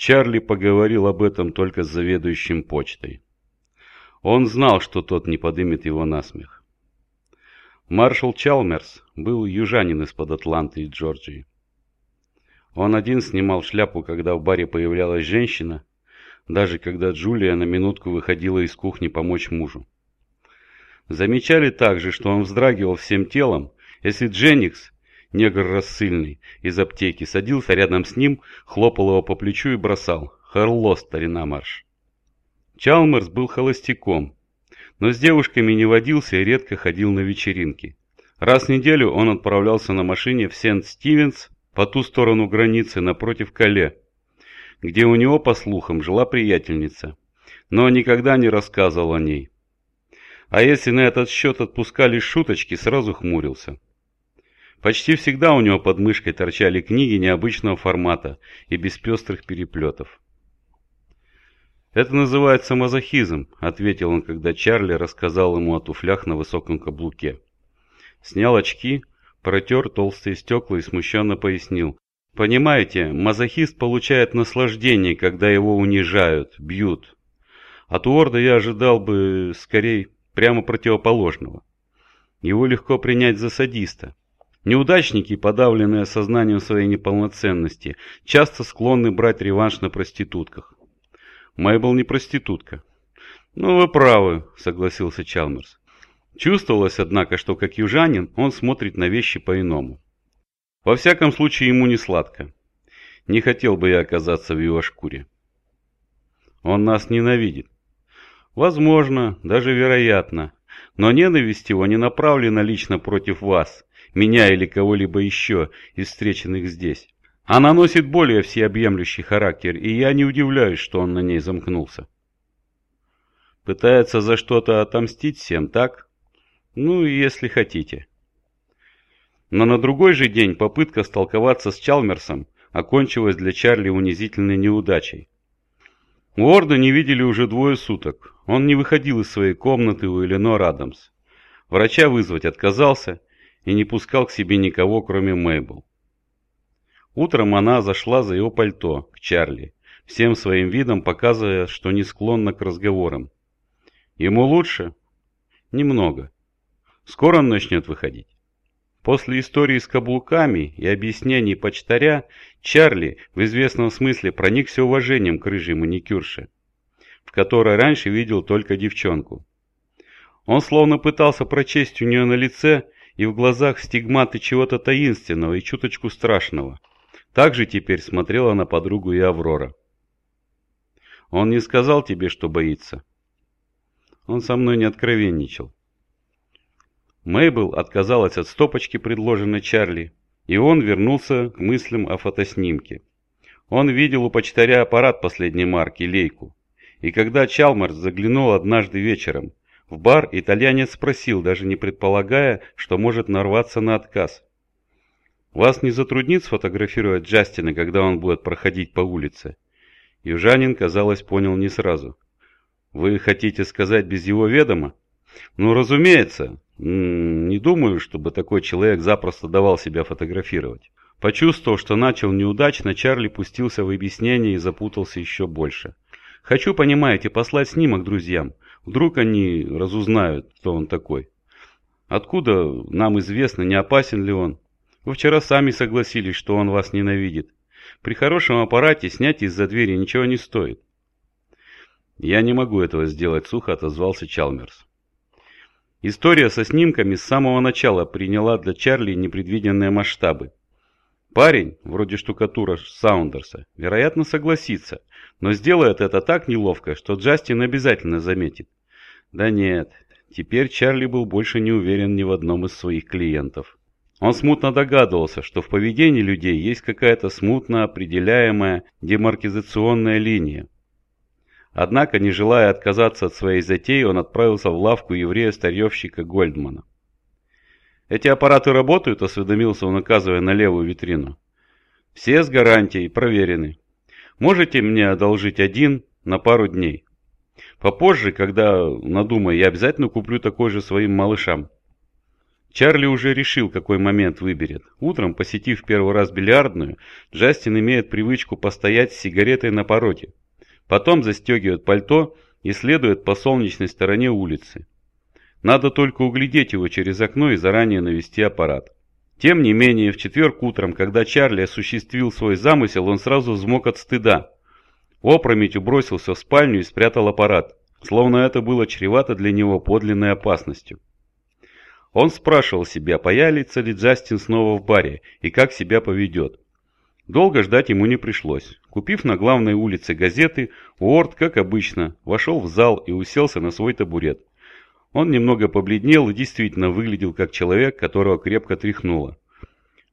Чарли поговорил об этом только с заведующим почтой. Он знал, что тот не подымет его на смех. Маршал Чалмерс был южанин из-под Атланты и Джорджии. Он один снимал шляпу, когда в баре появлялась женщина, даже когда Джулия на минутку выходила из кухни помочь мужу. Замечали также, что он вздрагивал всем телом, если Дженникс, негр рассыльный, из аптеки, садился рядом с ним, хлопал его по плечу и бросал «Харло, старина марш!». Чалмерс был холостяком, но с девушками не водился и редко ходил на вечеринки. Раз в неделю он отправлялся на машине в Сент-Стивенс по ту сторону границы напротив Кале, где у него, по слухам, жила приятельница, но никогда не рассказывал о ней. А если на этот счет отпускали шуточки, сразу хмурился. Почти всегда у него под мышкой торчали книги необычного формата и без пестрых переплетов. «Это называется мазохизм», — ответил он, когда Чарли рассказал ему о туфлях на высоком каблуке. Снял очки, протер толстые стекла и смущенно пояснил. «Понимаете, мазохист получает наслаждение, когда его унижают, бьют. От Уорда я ожидал бы, скорее, прямо противоположного. Его легко принять за садиста. Неудачники, подавленные сознанием своей неполноценности, часто склонны брать реванш на проститутках. Мэйбл не проститутка. «Ну, вы правы», — согласился Чалмерс. Чувствовалось, однако, что как южанин он смотрит на вещи по-иному. Во всяком случае, ему не сладко. Не хотел бы я оказаться в его шкуре. Он нас ненавидит. Возможно, даже вероятно. Но ненависть его не направлена лично против вас, меня или кого-либо еще из встреченных здесь. Она носит более всеобъемлющий характер, и я не удивляюсь, что он на ней замкнулся. Пытается за что-то отомстить всем, так? Ну, если хотите. Но на другой же день попытка столковаться с Чалмерсом окончилась для Чарли унизительной неудачей. Уорда не видели уже двое суток. Он не выходил из своей комнаты у Эленор Адамс. Врача вызвать отказался и не пускал к себе никого, кроме Мэйбл. Утром она зашла за его пальто к Чарли, всем своим видом показывая, что не склонна к разговорам. Ему лучше? Немного. Скоро он начнет выходить. После истории с каблуками и объяснений почтаря, Чарли в известном смысле проникся уважением к рыжей маникюрше, в которой раньше видел только девчонку. Он словно пытался прочесть у нее на лице и в глазах стигматы чего-то таинственного и чуточку страшного. Так же теперь смотрела на подругу и Аврора. «Он не сказал тебе, что боится?» Он со мной не откровенничал. Мейбл отказалась от стопочки, предложенной Чарли, и он вернулся к мыслям о фотоснимке. Он видел у почтаря аппарат последней марки, лейку. И когда Чалмарс заглянул однажды вечером в бар, итальянец спросил, даже не предполагая, что может нарваться на отказ. «Вас не затруднит сфотографировать Джастина, когда он будет проходить по улице?» Южанин, казалось, понял не сразу. «Вы хотите сказать без его ведома?» «Ну, разумеется. Не думаю, чтобы такой человек запросто давал себя фотографировать. Почувствовав, что начал неудачно, Чарли пустился в объяснение и запутался еще больше. «Хочу, понимаете, послать снимок друзьям. Вдруг они разузнают, кто он такой. Откуда нам известно, не опасен ли он? Вы вчера сами согласились, что он вас ненавидит. При хорошем аппарате снять из-за двери ничего не стоит». «Я не могу этого сделать», — сухо отозвался Чалмерс. История со снимками с самого начала приняла для Чарли непредвиденные масштабы. Парень, вроде штукатура Саундерса, вероятно согласится, но сделает это так неловко, что Джастин обязательно заметит. Да нет, теперь Чарли был больше не уверен ни в одном из своих клиентов. Он смутно догадывался, что в поведении людей есть какая-то смутно определяемая демаркизационная линия, Однако, не желая отказаться от своей затеи, он отправился в лавку еврея-старьевщика Гольдмана. «Эти аппараты работают?» – осведомился он, указывая на левую витрину. «Все с гарантией, проверены. Можете мне одолжить один на пару дней? Попозже, когда надумаю, я обязательно куплю такой же своим малышам». Чарли уже решил, какой момент выберет. Утром, посетив первый раз бильярдную, Джастин имеет привычку постоять с сигаретой на пороге. Потом застегивает пальто и следует по солнечной стороне улицы. Надо только углядеть его через окно и заранее навести аппарат. Тем не менее, в четверг утром, когда Чарли осуществил свой замысел, он сразу взмок от стыда. Опрометью бросился в спальню и спрятал аппарат, словно это было чревато для него подлинной опасностью. Он спрашивал себя, появится ли Джастин снова в баре и как себя поведет. Долго ждать ему не пришлось. Купив на главной улице газеты, Уорд, как обычно, вошел в зал и уселся на свой табурет. Он немного побледнел и действительно выглядел как человек, которого крепко тряхнуло.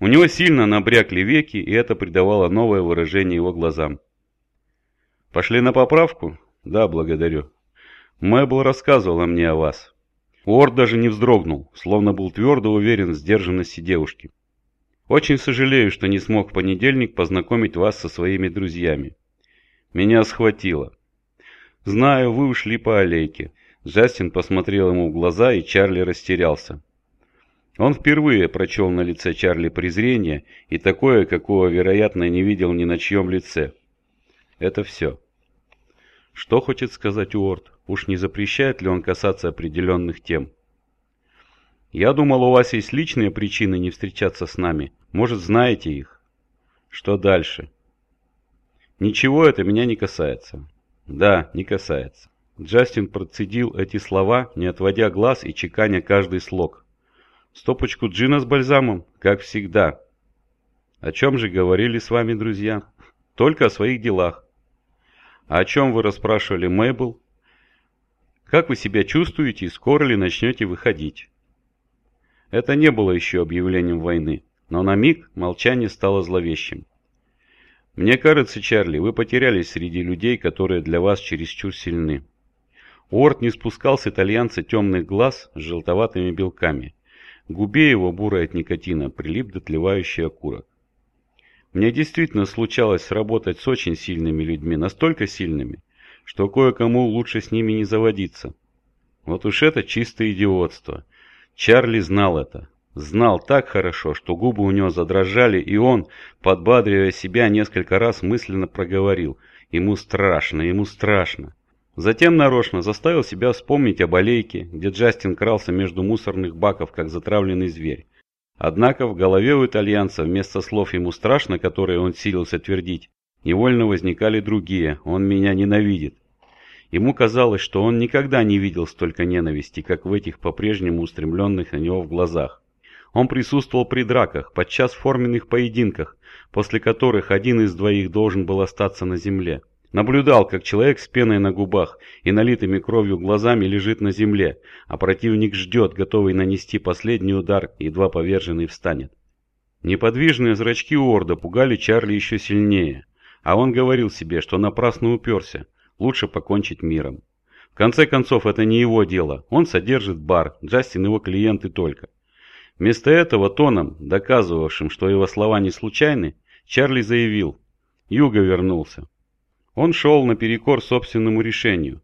У него сильно набрякли веки, и это придавало новое выражение его глазам. «Пошли на поправку?» «Да, благодарю». Мэбл рассказывала мне о вас. Уорд даже не вздрогнул, словно был твердо уверен в сдержанности девушки. «Очень сожалею, что не смог в понедельник познакомить вас со своими друзьями. Меня схватило. Знаю, вы ушли по аллейке». Джастин посмотрел ему в глаза, и Чарли растерялся. Он впервые прочел на лице Чарли презрение, и такое, какого, вероятно, не видел ни на чьем лице. Это все. Что хочет сказать Уорд? Уж не запрещает ли он касаться определенных тем? Я думал, у вас есть личные причины не встречаться с нами. Может, знаете их? Что дальше? Ничего это меня не касается. Да, не касается. Джастин процедил эти слова, не отводя глаз и чеканя каждый слог. Стопочку джина с бальзамом, как всегда. О чем же говорили с вами друзья? Только о своих делах. А о чем вы расспрашивали Мэйбл? Как вы себя чувствуете и скоро ли начнете выходить? Это не было еще объявлением войны, но на миг молчание стало зловещим. Мне кажется, Чарли, вы потерялись среди людей, которые для вас чересчур сильны. Уорд не спускал с итальянца темных глаз с желтоватыми белками. Губе его, бурой от никотина, прилип дотлевающий окурок. Мне действительно случалось работать с очень сильными людьми, настолько сильными, что кое-кому лучше с ними не заводиться. Вот уж это чистое идиотство. Чарли знал это. Знал так хорошо, что губы у него задрожали, и он, подбадривая себя, несколько раз мысленно проговорил. Ему страшно, ему страшно. Затем нарочно заставил себя вспомнить об аллейке, где Джастин крался между мусорных баков, как затравленный зверь. Однако в голове у итальянца вместо слов ему страшно, которые он силился твердить, невольно возникали другие «он меня ненавидит». Ему казалось, что он никогда не видел столько ненависти, как в этих по-прежнему устремленных на него в глазах. Он присутствовал при драках, подчас форменных поединках, после которых один из двоих должен был остаться на земле. Наблюдал, как человек с пеной на губах и налитыми кровью глазами лежит на земле, а противник ждет, готовый нанести последний удар, едва поверженный встанет. Неподвижные зрачки Уорда пугали Чарли еще сильнее, а он говорил себе, что напрасно уперся, лучше покончить миром. В конце концов, это не его дело, он содержит бар, Джастин его клиенты только. Вместо этого тоном, доказывавшим, что его слова не случайны, Чарли заявил «Юга вернулся». Он шел наперекор собственному решению.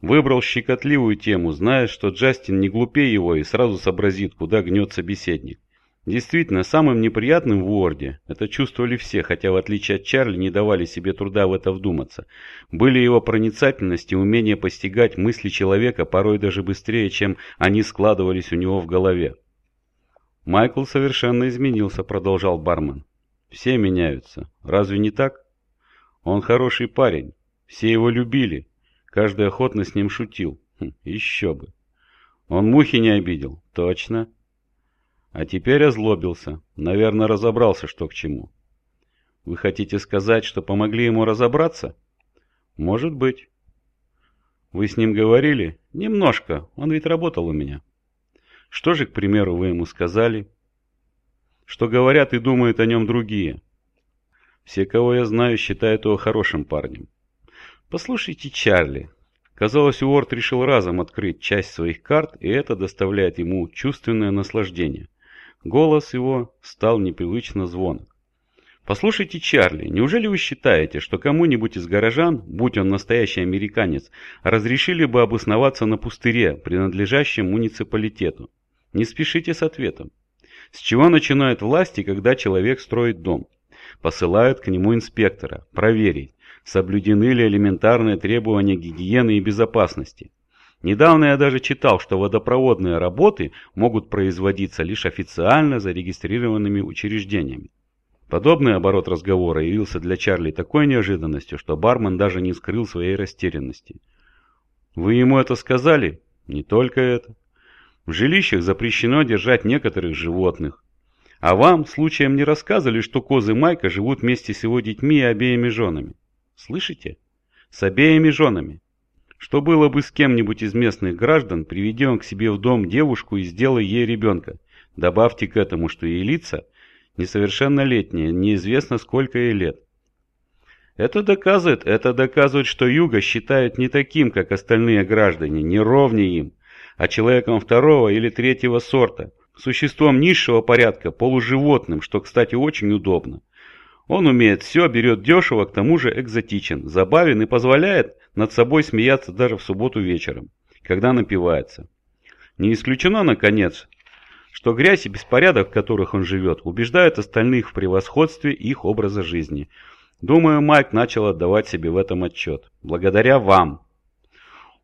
Выбрал щекотливую тему, зная, что Джастин не глупее его и сразу сообразит, куда гнет собеседник. Действительно, самым неприятным в Уорде, это чувствовали все, хотя в отличие от Чарли не давали себе труда в это вдуматься, были его проницательность и умение постигать мысли человека порой даже быстрее, чем они складывались у него в голове. «Майкл совершенно изменился», — продолжал бармен. «Все меняются. Разве не так?» Он хороший парень, все его любили, каждый охотно с ним шутил. Хм, еще бы. Он мухи не обидел, точно. А теперь озлобился, наверное, разобрался, что к чему. Вы хотите сказать, что помогли ему разобраться? Может быть. Вы с ним говорили? Немножко, он ведь работал у меня. Что же, к примеру, вы ему сказали? Что говорят и думают о нем другие? Все, кого я знаю, считают его хорошим парнем. Послушайте, Чарли. Казалось, Уорд решил разом открыть часть своих карт, и это доставляет ему чувственное наслаждение. Голос его стал непривычно звонок. Послушайте, Чарли, неужели вы считаете, что кому-нибудь из горожан, будь он настоящий американец, разрешили бы обосноваться на пустыре, принадлежащем муниципалитету? Не спешите с ответом. С чего начинают власти, когда человек строит дом? Посылают к нему инспектора, проверить, соблюдены ли элементарные требования гигиены и безопасности. Недавно я даже читал, что водопроводные работы могут производиться лишь официально зарегистрированными учреждениями. Подобный оборот разговора явился для Чарли такой неожиданностью, что бармен даже не скрыл своей растерянности. «Вы ему это сказали?» «Не только это. В жилищах запрещено держать некоторых животных. А вам случаем не рассказывали, что козы Майка живут вместе с его детьми и обеими женами? Слышите? С обеими женами. Что было бы с кем-нибудь из местных граждан, приведи он к себе в дом девушку и сделай ей ребенка. Добавьте к этому, что ей лица несовершеннолетняя, неизвестно сколько ей лет. Это доказывает, это доказывает, что Юга считают не таким, как остальные граждане, не ровнее им, а человеком второго или третьего сорта, существом низшего порядка, полуживотным, что, кстати, очень удобно. Он умеет все, берет дешево, к тому же экзотичен, забавен и позволяет над собой смеяться даже в субботу вечером, когда напивается. Не исключено, наконец, что грязь и беспорядок, в которых он живет, убеждают остальных в превосходстве их образа жизни. Думаю, Майк начал отдавать себе в этом отчет. Благодаря вам.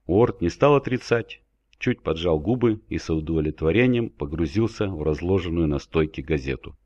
Уорд не стал отрицать, чуть поджал губы и с удовлетворением погрузился в разложенную на стойке газету.